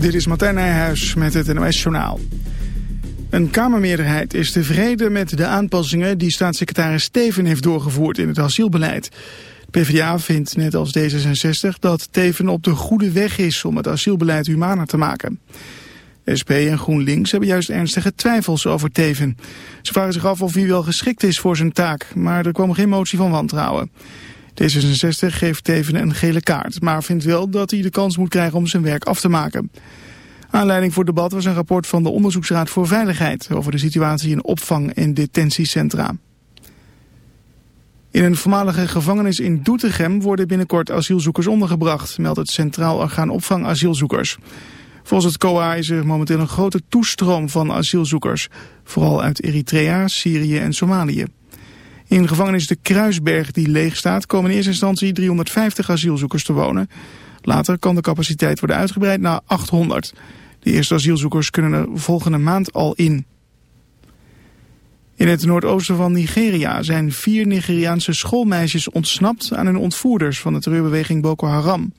Dit is Martijn Nijhuis met het NOS Journaal. Een Kamermeerderheid is tevreden met de aanpassingen die staatssecretaris Steven heeft doorgevoerd in het asielbeleid. De PvdA vindt, net als D66, dat Teven op de goede weg is om het asielbeleid humaner te maken. SP en GroenLinks hebben juist ernstige twijfels over Teven. Ze vragen zich af of hij wel geschikt is voor zijn taak, maar er kwam geen motie van wantrouwen. D66 geeft Teven een gele kaart, maar vindt wel dat hij de kans moet krijgen om zijn werk af te maken. Aanleiding voor het debat was een rapport van de Onderzoeksraad voor Veiligheid over de situatie in opvang- en detentiecentra. In een voormalige gevangenis in Doetinchem worden binnenkort asielzoekers ondergebracht, meldt het Centraal Orgaan Opvang Asielzoekers. Volgens het COA is er momenteel een grote toestroom van asielzoekers, vooral uit Eritrea, Syrië en Somalië. In gevangenis De Kruisberg die leeg staat komen in eerste instantie 350 asielzoekers te wonen. Later kan de capaciteit worden uitgebreid naar 800. De eerste asielzoekers kunnen er volgende maand al in. In het noordoosten van Nigeria zijn vier Nigeriaanse schoolmeisjes ontsnapt aan hun ontvoerders van de terreurbeweging Boko Haram,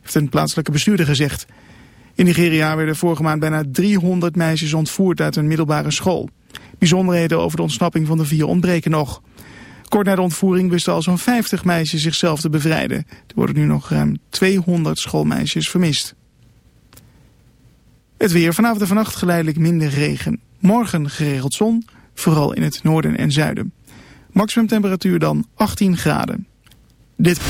heeft een plaatselijke bestuurder gezegd. In Nigeria werden vorige maand bijna 300 meisjes ontvoerd uit een middelbare school. Bijzonderheden over de ontsnapping van de vier ontbreken nog. Kort na de ontvoering wisten al zo'n 50 meisjes zichzelf te bevrijden. Er worden nu nog ruim 200 schoolmeisjes vermist. Het weer vanavond en vannacht geleidelijk minder regen. Morgen geregeld zon, vooral in het noorden en zuiden. Maximum temperatuur dan 18 graden. Dit...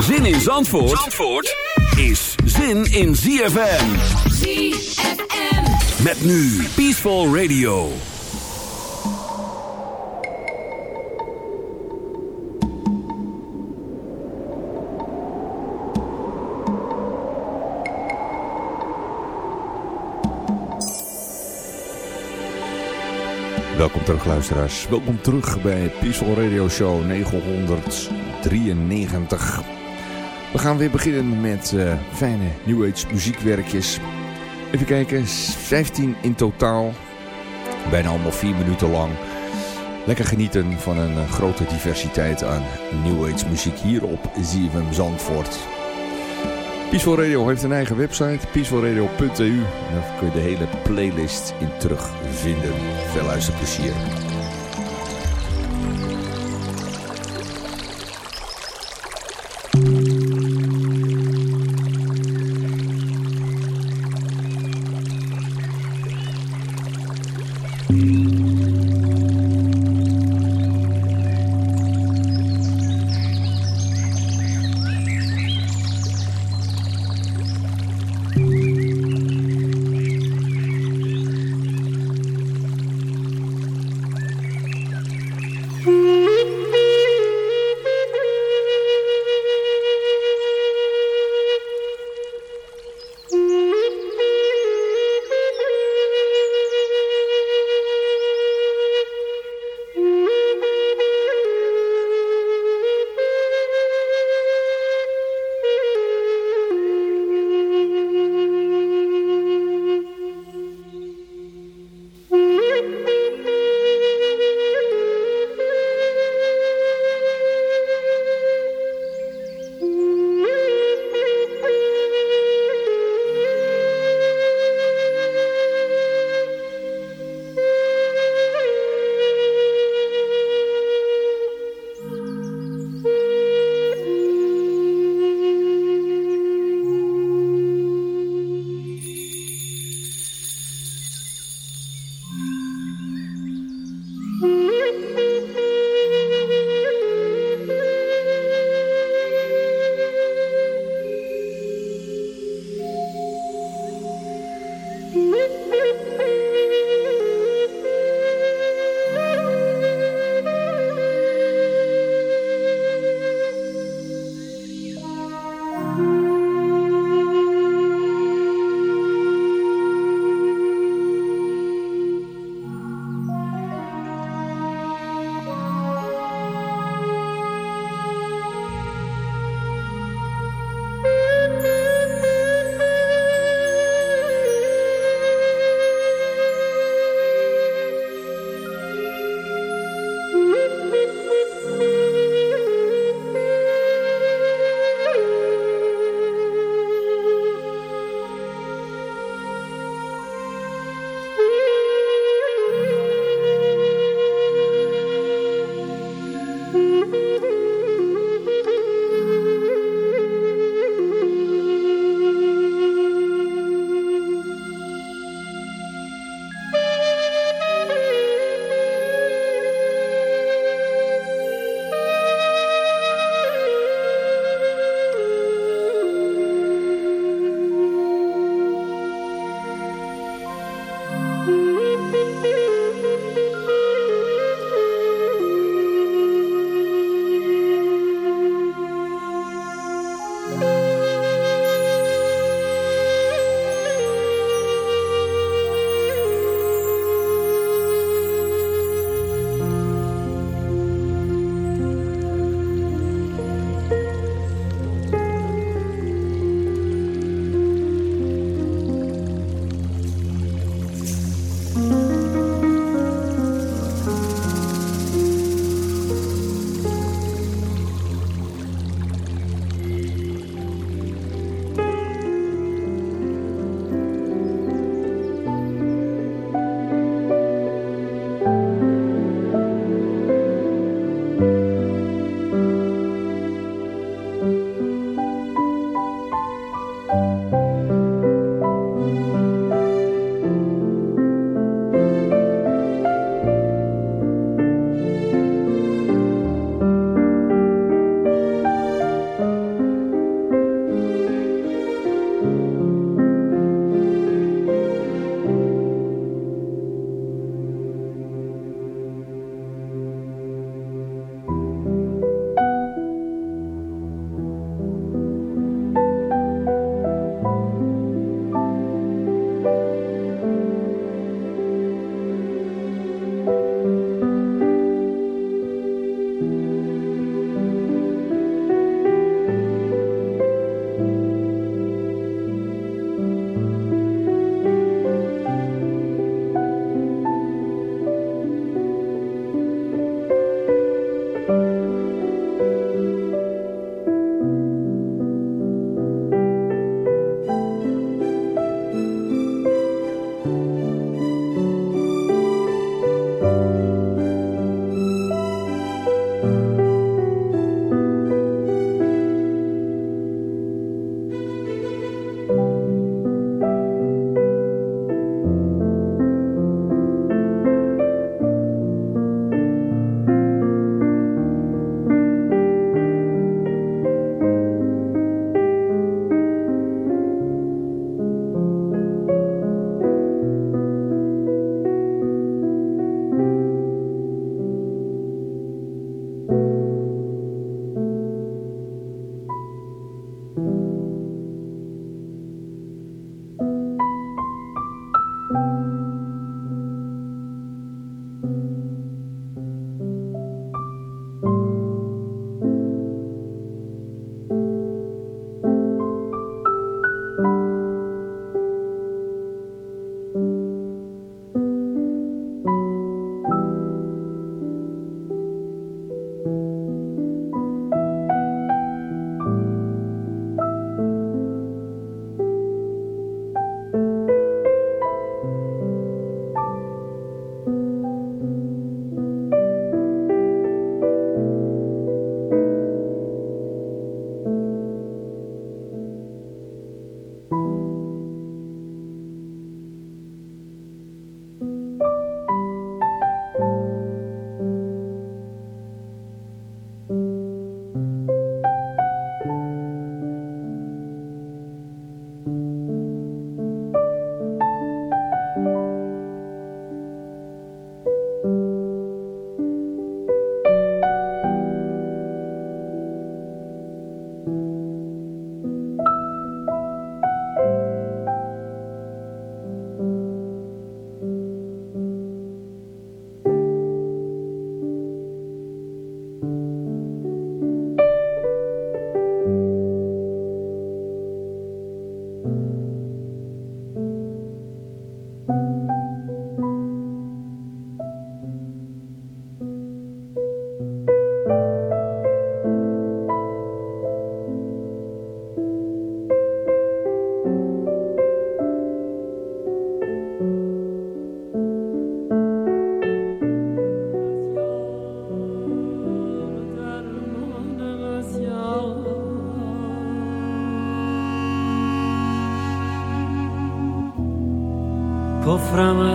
Zin in Zandvoort, Zandvoort is zin in ZFM. ZFM. Met nu Peaceful Radio. Welkom terug luisteraars. Welkom terug bij Peaceful Radio Show 993. We gaan weer beginnen met uh, fijne New Age muziekwerkjes. Even kijken, 15 in totaal. Bijna allemaal 4 minuten lang. Lekker genieten van een uh, grote diversiteit aan New Age muziek hier op ZFM Zandvoort. Peaceful Radio heeft een eigen website, peacefulradio.eu. Daar kun je de hele playlist in terugvinden. Veel luisterplezier.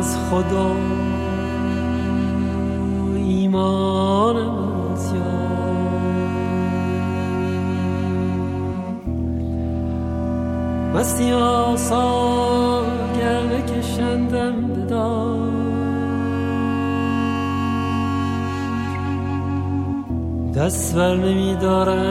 از خدا ایمان مزیان مستی آسان گرده کشندم دار دست بر نمی دارم